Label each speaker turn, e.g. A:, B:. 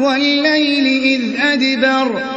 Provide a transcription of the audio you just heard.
A: وَاللَّيْلِ إِذْ أَدْبَرَ.